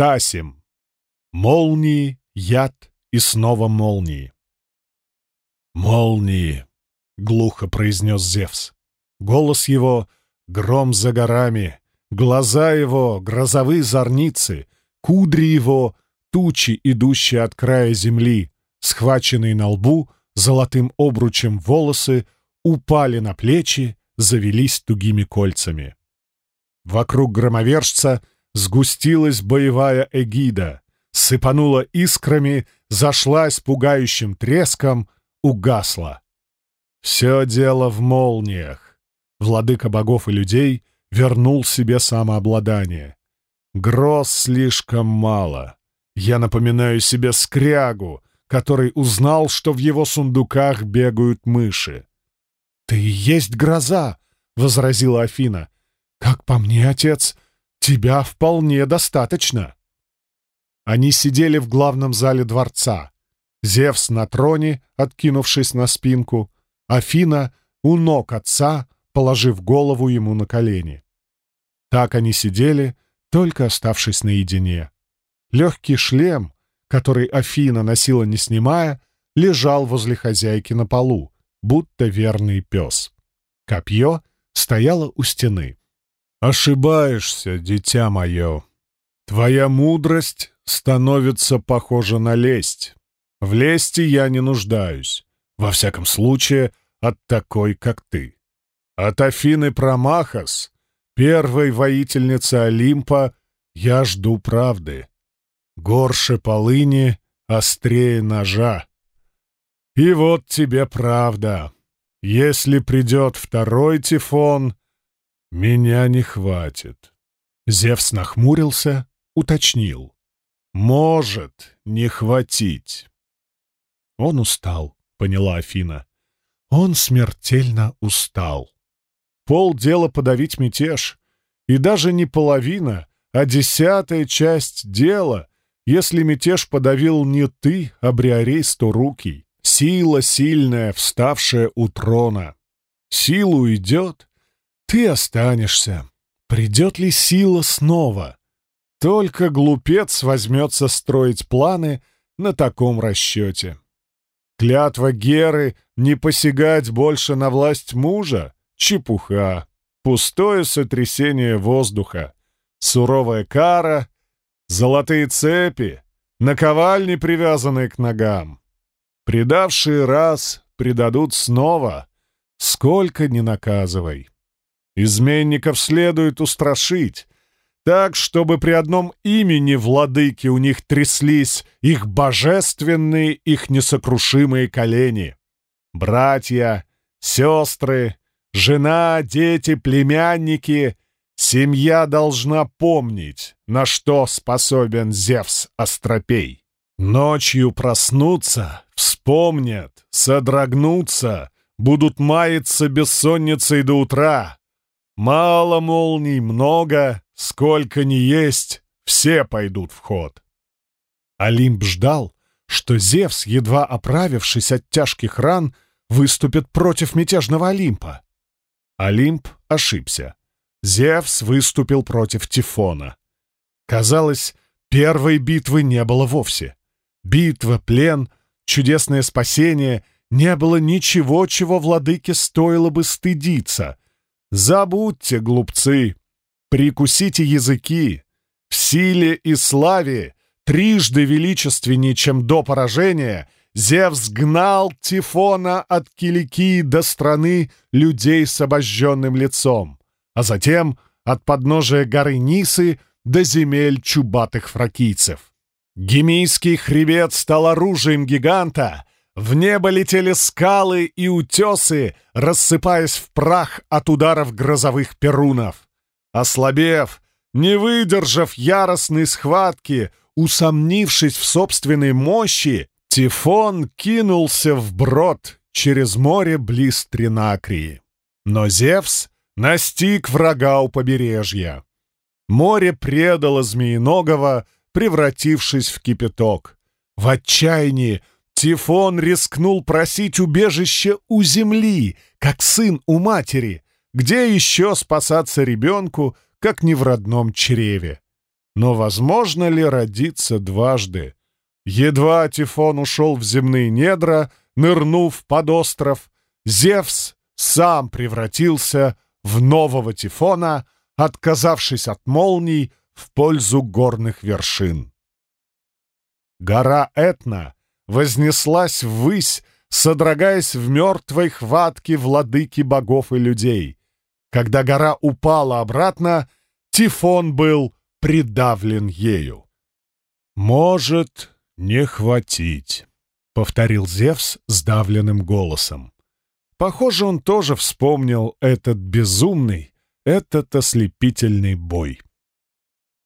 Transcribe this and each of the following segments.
Стасим. Молнии, яд и снова молнии. «Молнии!» — глухо произнес Зевс. Голос его — гром за горами, глаза его — грозовые зорницы, кудри его — тучи, идущие от края земли, схваченные на лбу золотым обручем волосы, упали на плечи, завелись тугими кольцами. Вокруг громовержца сгустилась боевая эгида, сыпанула искрами, зашлась пугающим треском, угасла. Все дело в молниях. Владыка богов и людей вернул себе самообладание. Гроз слишком мало. Я напоминаю себе скрягу, который узнал, что в его сундуках бегают мыши. «Ты и есть гроза!» — возразила Афина. «Как по мне, отец, тебя вполне достаточно». Они сидели в главном зале дворца. Зевс на троне, откинувшись на спинку, Афина у ног отца, положив голову ему на колени. Так они сидели, только оставшись наедине. Легкий шлем, который Афина носила не снимая, лежал возле хозяйки на полу, будто верный пес. Копье стояло у стены. «Ошибаешься, дитя мое. Твоя мудрость становится похожа на лесть. В лести я не нуждаюсь, во всяком случае, от такой, как ты. От Афины Промахас, первой воительницы Олимпа, я жду правды. Горше полыни, острее ножа. И вот тебе правда. Если придет второй тифон, меня не хватит. Зевс нахмурился, уточнил. Может не хватить. Он устал, поняла Афина. Он смертельно устал. Полдела подавить мятеж. И даже не половина, а десятая часть дела, если мятеж подавил не ты, а Бриарей Сторукий. Сила сильная, вставшая у трона. Сила уйдет, ты останешься. Придет ли сила снова? Только глупец возьмется строить планы на таком расчете. Клятва Геры не посягать больше на власть мужа — чепуха, пустое сотрясение воздуха, суровая кара, золотые цепи, наковальни, привязанные к ногам. Предавшие раз предадут снова, сколько ни наказывай. Изменников следует устрашить, так, чтобы при одном имени владыки у них тряслись их божественные, их несокрушимые колени. Братья, сестры, жена, дети, племянники — семья должна помнить, на что способен Зевс Астропей. Ночью проснутся, вспомнят, содрогнутся, будут маяться бессонницей до утра. Мало молний, много, Сколько ни есть, все пойдут в ход. Олимп ждал, что Зевс, едва оправившись от тяжких ран, выступит против мятежного Олимпа. Олимп ошибся. Зевс выступил против Тифона. Казалось, первой битвы не было вовсе. Битва, плен, чудесное спасение — не было ничего, чего владыке стоило бы стыдиться. Забудьте, глупцы, Прикусите языки. В силе и славе, трижды величественнее, чем до поражения, Зевс гнал Тифона от Киликии до страны людей с обожженным лицом, а затем от подножия горы Нисы до земель чубатых фракийцев. Гемийский хребет стал оружием гиганта, в небо летели скалы и утесы, рассыпаясь в прах от ударов грозовых перунов. Ослабев, не выдержав яростной схватки, усомнившись в собственной мощи, Тифон кинулся вброд через море близ Тринакрии. Но Зевс настиг врага у побережья. Море предало Змеиногого, превратившись в кипяток. В отчаянии Тифон рискнул просить убежище у земли, как сын у матери, где еще спасаться ребенку, как не в родном чреве? Но возможно ли родиться дважды? Едва Тифон ушел в земные недра, нырнув под остров, Зевс сам превратился в нового Тифона, отказавшись от молний в пользу горных вершин. Гора Этна вознеслась ввысь, содрогаясь в мертвой хватке владыки богов и людей. Когда гора упала обратно, Тифон был придавлен ею. «Может не хватить», — повторил Зевс сдавленным голосом. Похоже, он тоже вспомнил этот безумный, этот ослепительный бой.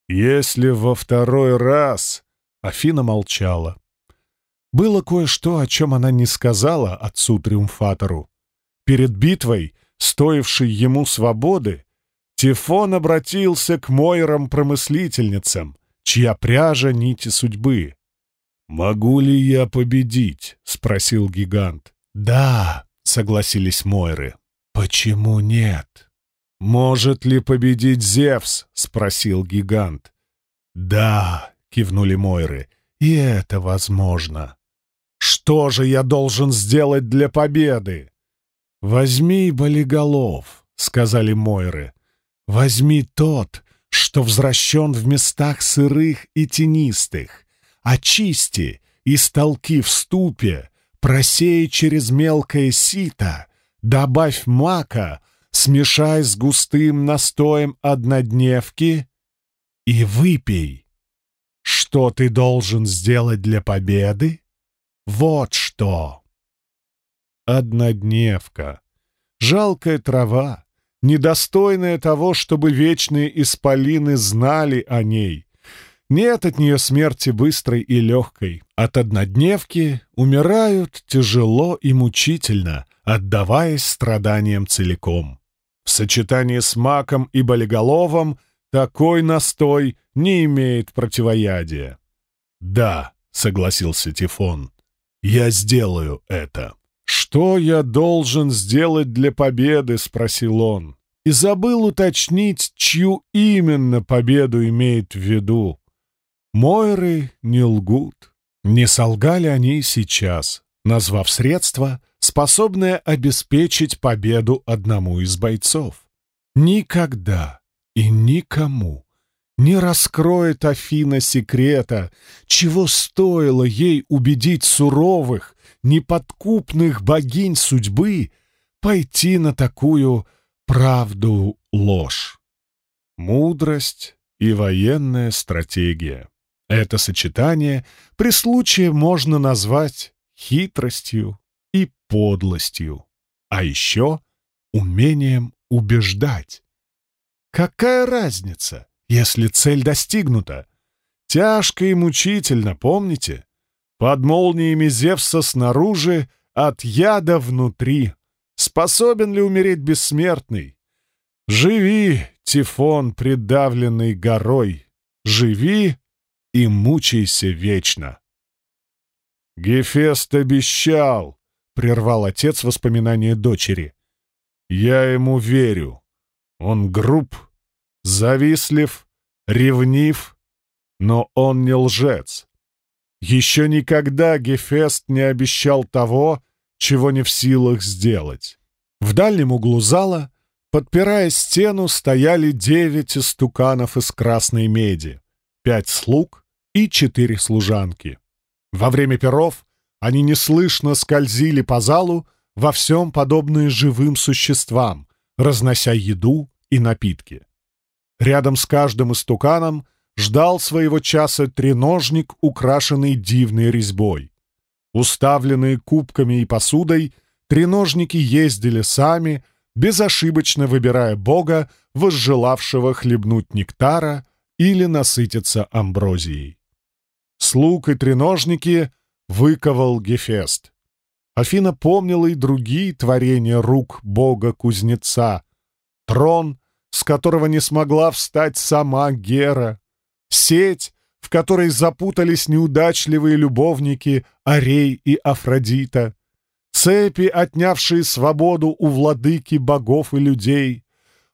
«Если во второй раз...» — Афина молчала. Было кое-что, о чем она не сказала отцу-триумфатору. Перед битвой, стоившей ему свободы, Тифон обратился к Мойрам-промыслительницам, чья пряжа — нити судьбы. «Могу ли я победить?» — спросил гигант. «Да», — согласились Мойры. «Почему нет?» «Может ли победить Зевс?» — спросил гигант. «Да», — кивнули Мойры, — «и это возможно». Что же я должен сделать для победы? «Возьми болиголов», — сказали Мойры. «Возьми тот, что возвращен в местах сырых и тенистых. Очисти и столки в ступе, просей через мелкое сито, добавь мака, смешай с густым настоем однодневки и выпей. Что ты должен сделать для победы? Вот что! Однодневка. Жалкая трава, недостойная того, чтобы вечные исполины знали о ней. Нет от нее смерти быстрой и легкой. От однодневки умирают тяжело и мучительно, отдаваясь страданиям целиком. В сочетании с маком и болиголовом такой настой не имеет противоядия. «Да», — согласился Тифон, я сделаю это». «Что я должен сделать для победы?» — спросил он. И забыл уточнить, чью именно победу имеет в виду. Мойры не лгут. Не солгали они сейчас, назвав средство, способное обеспечить победу одному из бойцов. Никогда и никому не раскроет Афина секрета, чего стоило ей убедить суровых, неподкупных богинь судьбы пойти на такую правду-ложь. Мудрость и военная стратегия. Это сочетание при случае можно назвать хитростью и подлостью, а еще умением убеждать. Какая разница? Если цель достигнута. Тяжко и мучительно, помните? Под молниями Зевса снаружи, от яда внутри. Способен ли умереть бессмертный? Живи, Тифон, придавленный горой, живи и мучайся вечно. Гефест обещал, — прервал отец воспоминания дочери. Я ему верю. Он груб, завистлив, ревнив, но он не лжец. Еще никогда Гефест не обещал того, чего не в силах сделать. В дальнем углу зала, подпирая стену, стояли девять истуканов из красной меди, пять слуг и четыре служанки. Во время перов они неслышно скользили по залу, во всем подобные живым существам, разнося еду и напитки. Рядом с каждым истуканом ждал своего часа треножник, украшенный дивной резьбой. Уставленные кубками и посудой, треножники ездили сами, безошибочно выбирая бога, возжелавшего хлебнуть нектара или насытиться амброзией. Слуг и треножники выковал Гефест. Афина помнила и другие творения рук бога-кузнеца. Трон — с которого не смогла встать сама Гера, сеть, в которой запутались неудачливые любовники Арей и Афродита, цепи, отнявшие свободу у владыки богов и людей.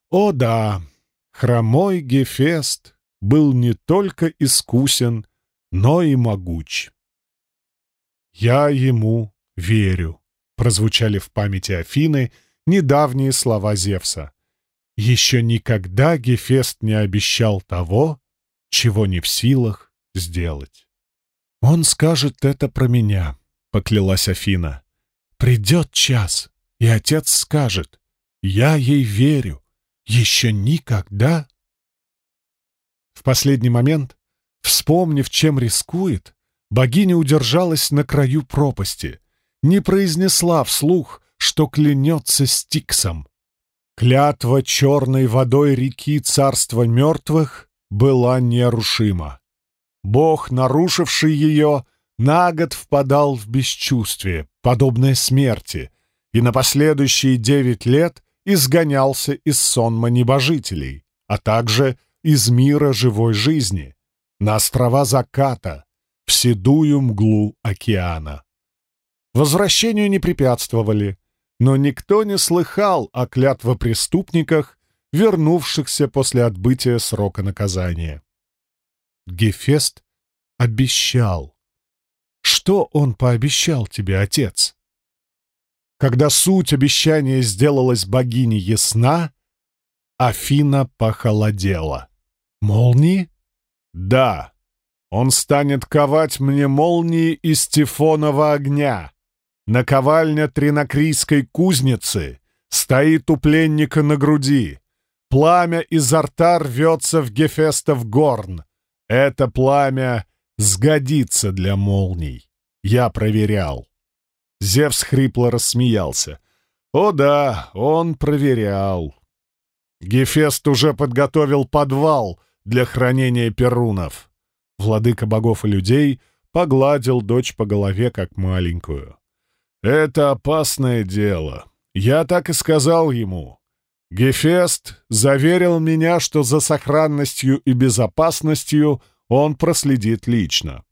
О да, хромой Гефест был не только искусен, но и могуч. «Я ему верю», — прозвучали в памяти Афины недавние слова Зевса. «Еще никогда Гефест не обещал того, чего не в силах сделать». «Он скажет это про меня», — поклялась Афина. «Придет час, и отец скажет, я ей верю, еще никогда». В последний момент, вспомнив, чем рискует, богиня удержалась на краю пропасти, не произнесла вслух, что клянется Стиксом. Клятва черной водой реки царства мертвых была нерушима. Бог, нарушивший ее, на год впадал в бесчувствие, подобное смерти, и на последующие девять лет изгонялся из сонма небожителей, а также из мира живой жизни, на острова заката, в седую мглу океана. Возвращению не препятствовали, но никто не слыхал о клятвопреступниках, вернувшихся после отбытия срока наказания. Гефест обещал. Что он пообещал тебе, отец? Когда суть обещания сделалась богине ясна, Афина похолодела. Молнии? Да. Он станет ковать мне молнии из тифонова огня. Наковальня тринокрийской кузницы стоит у пленника на груди. Пламя изо рта рвется в Гефестов горн. Это пламя сгодится для молний. Я проверял. Зевс хрипло рассмеялся. О да, он проверял. Гефест уже подготовил подвал для хранения перунов. Владыка богов и людей погладил дочь по голове, как маленькую. «Это опасное дело. Я так и сказал ему. Гефест заверил меня, что за сохранностью и безопасностью он проследит лично.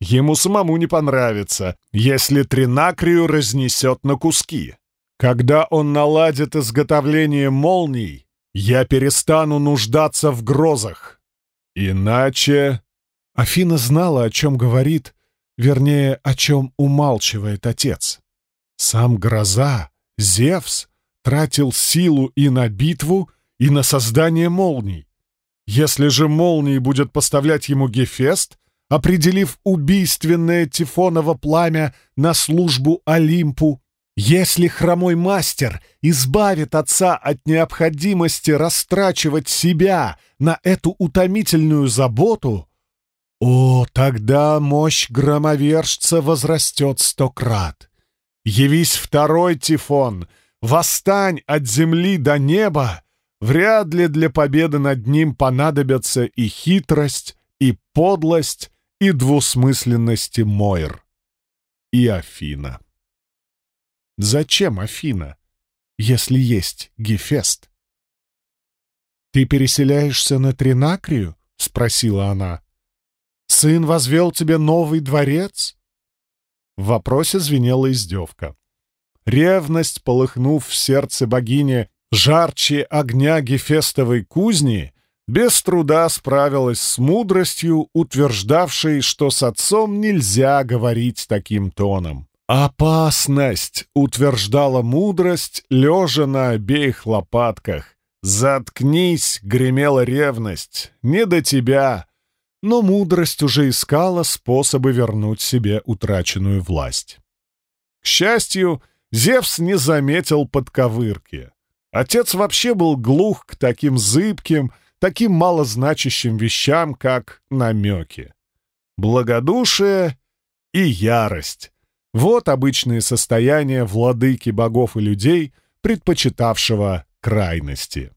Ему самому не понравится, если Тринакрию разнесет на куски. Когда он наладит изготовление молний, я перестану нуждаться в грозах. Иначе... Афина знала, о чем говорит, вернее, о чем умалчивает отец. Сам гроза, Зевс, тратил силу и на битву, и на создание молний. Если же молнии будет поставлять ему Гефест, определив убийственное Тифоново пламя на службу Олимпу, если хромой мастер избавит отца от необходимости растрачивать себя на эту утомительную заботу, о, тогда мощь громовержца возрастет сто крат. Явись второй Тифон — Восстань от земли до неба, вряд ли для победы над ним понадобятся и хитрость, и подлость, и двусмысленность Мойр. И Афина. Зачем Афина, если есть Гефест? «Ты переселяешься на Тринакрию?» — спросила она. «Сын возвел тебе новый дворец?» В вопросе звенела издевка. Ревность, полыхнув в сердце богини жарче огня Гефестовой кузни, без труда справилась с мудростью, утверждавшей, что с отцом нельзя говорить таким тоном. «Опасность!» — утверждала мудрость, лежа на обеих лопатках. «Заткнись!» — гремела ревность. «Не до тебя!» Но мудрость уже искала способы вернуть себе утраченную власть. К счастью, Зевс не заметил подковырки. Отец вообще был глух к таким зыбким, таким малозначащим вещам, как намеки. Благодушие и ярость — вот обычные состояния владыки богов и людей, предпочитавшего крайности.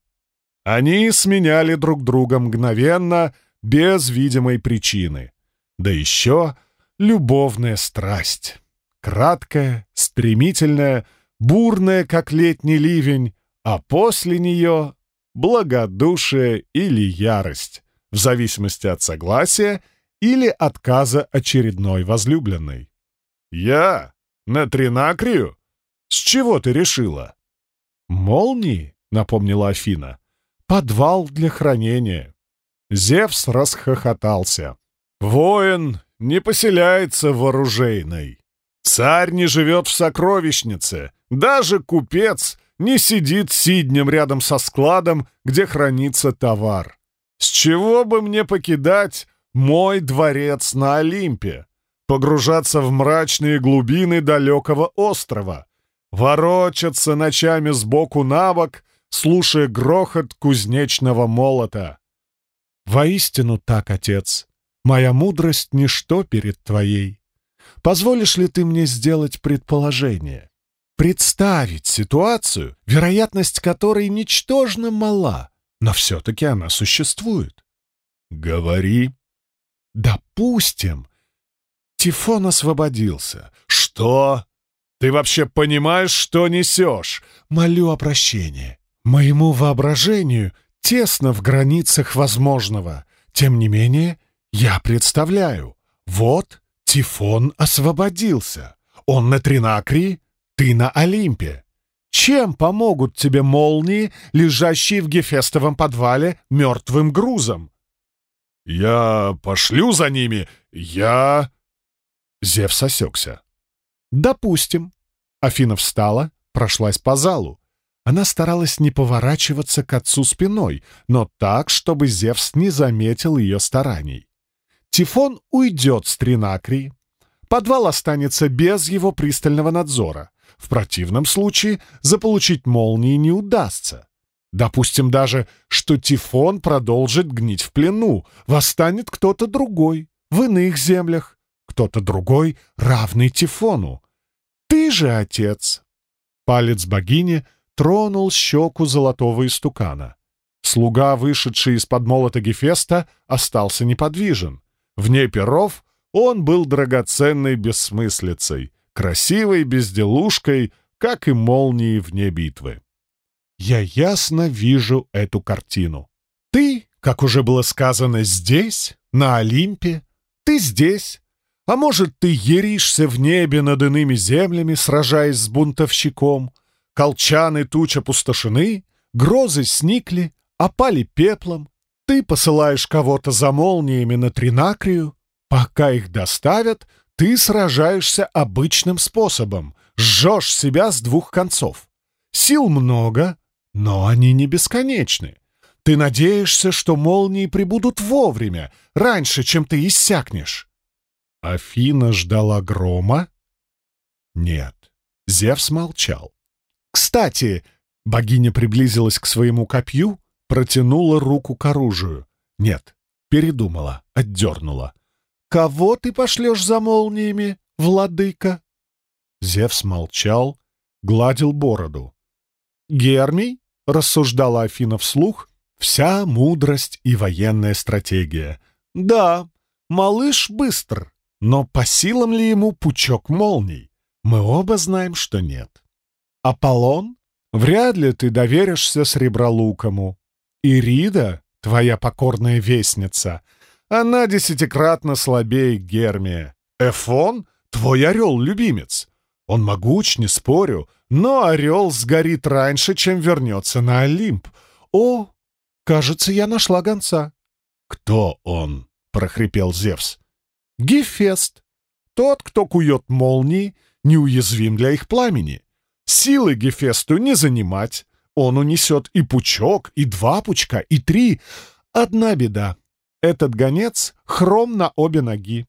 Они сменяли друг друга мгновенно, без видимой причины. Да еще любовная страсть. Краткая, стремительная, бурная, как летний ливень, а после нее — благодушие или ярость, в зависимости от согласия или отказа очередной возлюбленной. «Я? На Тринакрию? С чего ты решила?» «Молнии», — напомнила Афина. «Подвал для хранения». Зевс расхохотался. «Воин не поселяется в оружейной. Царь не живет в сокровищнице. Даже купец не сидит сиднем рядом со складом, где хранится товар. С чего бы мне покидать мой дворец на Олимпе? Погружаться в мрачные глубины далекого острова? Ворочаться ночами сбоку на бок, слушая грохот кузнечного молота? Воистину так, отец. Моя мудрость — ничто перед твоей. Позволишь ли ты мне сделать предположение? Представить ситуацию, вероятность которой ничтожно мала, но все-таки она существует. Говори. Допустим, Тифон освободился. Что? Ты вообще понимаешь, что несешь? Молю о прощении. Моему воображению тесно в границах возможного. Тем не менее, я представляю. Вот Тифон освободился. Он на Тринакрии, ты на Олимпе. Чем помогут тебе молнии, лежащие в Гефестовом подвале мертвым грузом? «Я пошлю за ними! Я...» Зевс осекся. «Допустим». Афина встала, прошлась по залу. Она старалась не поворачиваться к отцу спиной, но так, чтобы Зевс не заметил ее стараний. Тифон уйдет с Тринакрии. Подвал останется без его пристального надзора. В противном случае заполучить молнии не удастся. Допустим даже, что Тифон продолжит гнить в плену, восстанет кто-то другой, в иных землях, кто-то другой, равный Тифону. Ты же отец. Палец богини тронул щеку золотого истукана. Слуга, вышедший из-под молота Гефеста, остался неподвижен. Вне перов он был драгоценной бессмыслицей, красивой безделушкой, как и молнии вне битвы. Я ясно вижу эту картину. Ты, как уже было сказано, здесь, на Олимпе, ты здесь, а может, ты еришься в небе над иными землями, сражаясь с бунтовщиком, колчаны туч опустошены, грозы сникли, опали пеплом, ты посылаешь кого-то за молниями на Тринакрию, Пока их доставят, ты сражаешься обычным способом, жжешь себя с двух концов. Сил много, но они не бесконечны. Ты надеешься, что молнии прибудут вовремя, раньше, чем ты иссякнешь. Афина ждала грома? Нет. Зевс молчал. Кстати, богиня приблизилась к своему копью, протянула руку к оружию. Нет, передумала, отдернула. «Кого ты пошлешь за молниями, владыка?» Зевс молчал, гладил бороду. «Гермий?» — рассуждала Афина вслух. «Вся мудрость и военная стратегия. Да, малыш быстр, но по силам ли ему пучок молний? Мы оба знаем, что нет. Аполлон? Вряд ли ты доверишься Сребролукому. Ирида, твоя покорная вестница, она десятикратно слабее Гермия. Эфон — твой орел-любимец. Он могуч, не спорю, но орел сгорит раньше, чем вернется на Олимп. О, кажется, я нашла гонца. «Кто он?» — прохрипел Зевс. «Гефест. Тот, кто кует молнии, неуязвим для их пламени. Силы Гефесту не занимать. Он унесет и пучок, и два пучка, и три. Одна беда. Этот гонец хром на обе ноги.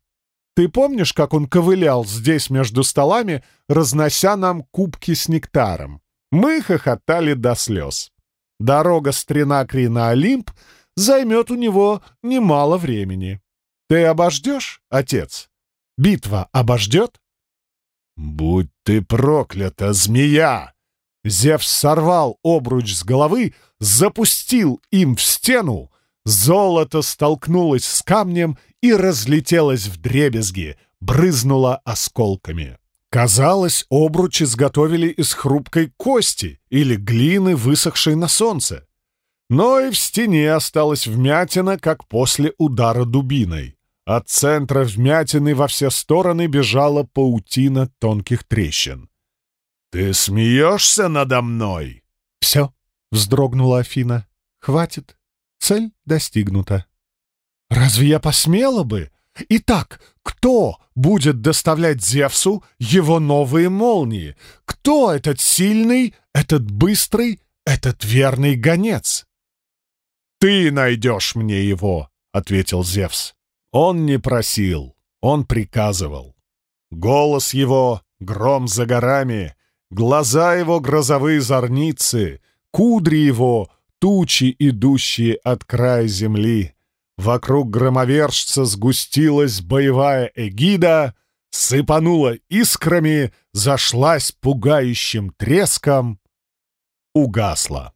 Ты помнишь, как он ковылял здесь между столами, разнося нам кубки с нектаром? Мы хохотали до слез. Дорога с Тринакри на Олимп займет у него немало времени. Ты обождешь, отец? Битва обождет? Будь ты проклята, змея! Зевс сорвал обруч с головы, запустил им в стену, Золото столкнулось с камнем и разлетелось в дребезги, брызнуло осколками. Казалось, обруч изготовили из хрупкой кости или глины, высохшей на солнце. Но и в стене осталась вмятина, как после удара дубиной. От центра вмятины во все стороны бежала паутина тонких трещин. «Ты смеешься надо мной?» «Все», — вздрогнула Афина. «Хватит. Цель достигнута. Разве я посмела бы? Итак, кто будет доставлять Зевсу его новые молнии? Кто этот сильный, этот быстрый, этот верный гонец? «Ты найдешь мне его», — ответил Зевс. Он не просил, он приказывал. Голос его — гром за горами, глаза его — грозовые зорницы, кудри его — тучи, идущие от края земли. Вокруг громовержца сгустилась боевая эгида, сыпанула искрами, зашлась пугающим треском, угасла.